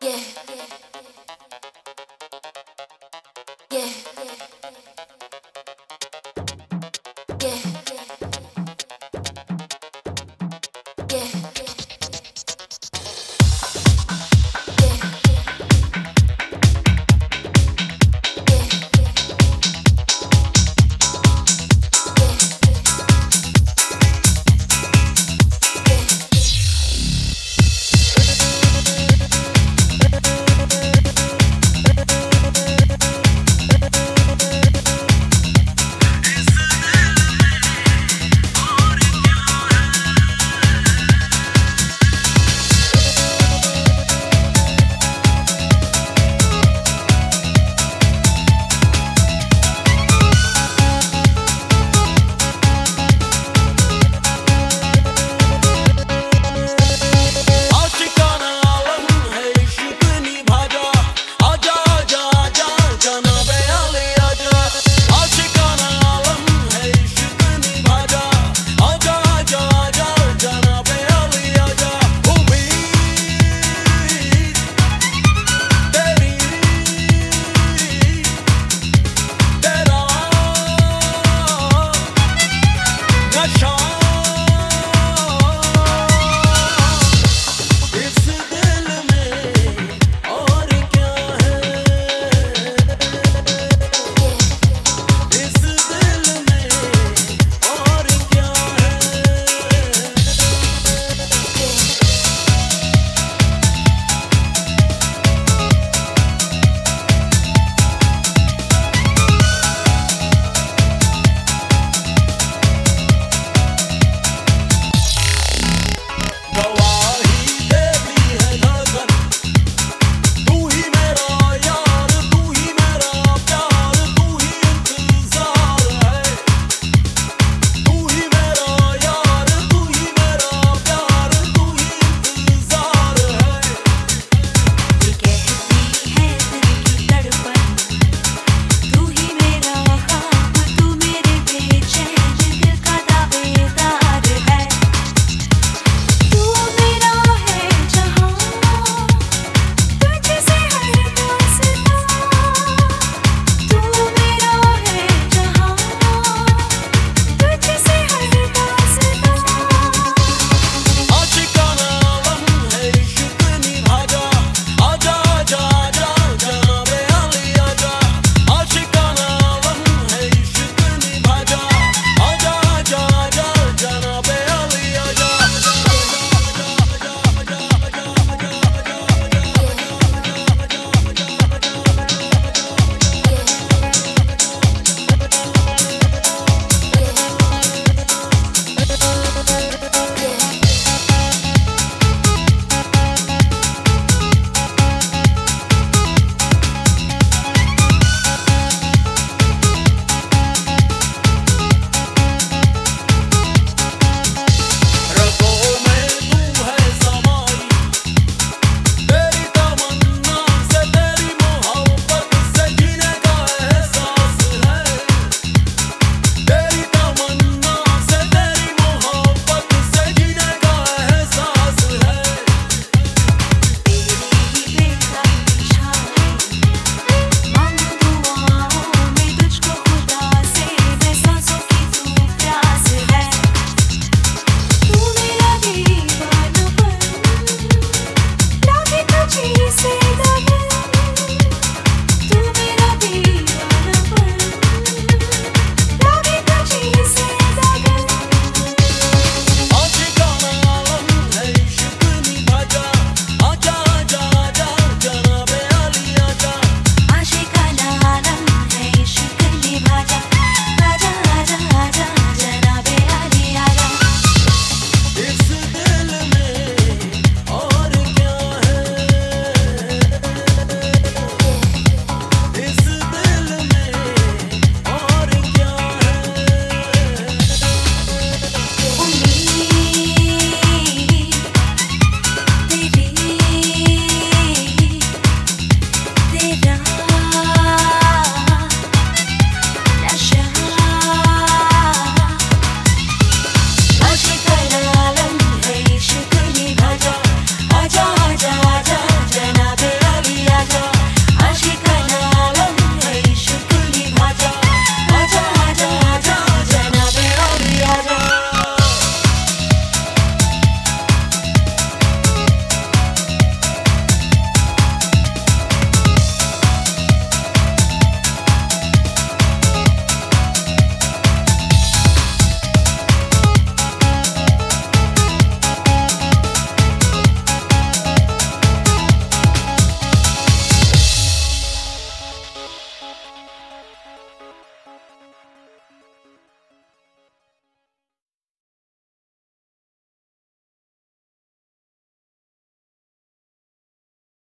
Yeah. Yeah.